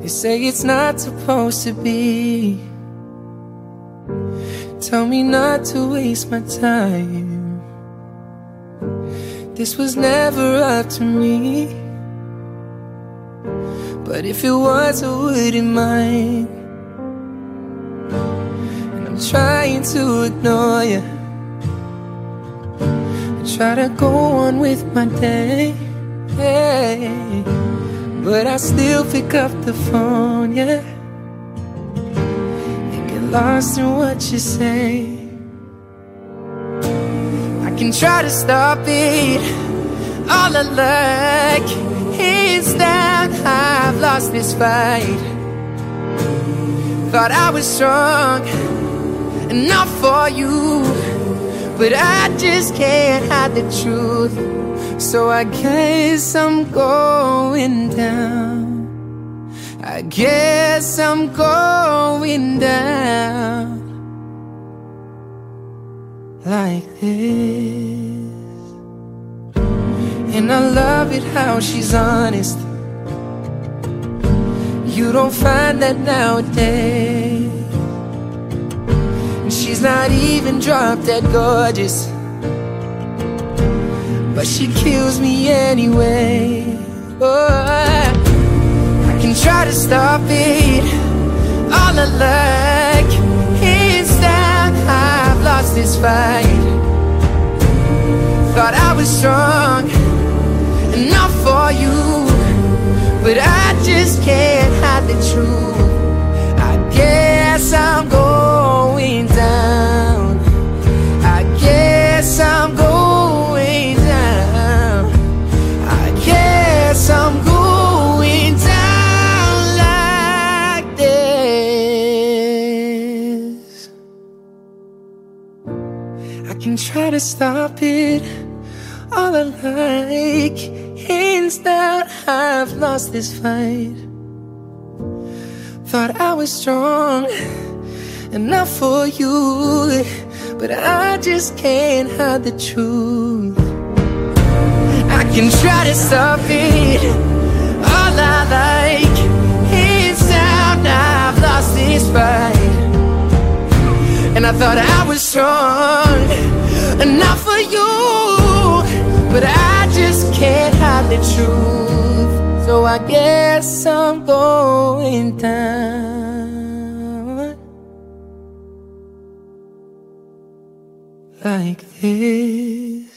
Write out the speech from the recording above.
They say it's not supposed to be. Tell me not to waste my time. This was never up to me. But if it was, I wouldn't mind. And I'm trying to ignore you. I try to go on with my day. Hey, but I still pick up the phone, yeah. And get lost in what you say. I can try to stop it. All I like is that I've lost this fight. Thought I was strong enough for you, but I just can't hide the truth. So I guess I'm going down. I guess I'm going down like this. And I love it how she's honest. You don't find that nowadays. Not even drop dead gorgeous. But she kills me anyway. Oh, I can try to stop it. All I like is that I've lost this fight. Thought I was strong enough for you, but I just can't hide the truth. I can try to stop it. All I like is that I've lost this fight. Thought I was strong enough for you, but I just can't hide the truth. I can try to stop it. All I like is that I've lost this fight. And I thought I was strong enough for you, but I just can't hide the truth. So I guess I'm going down like this.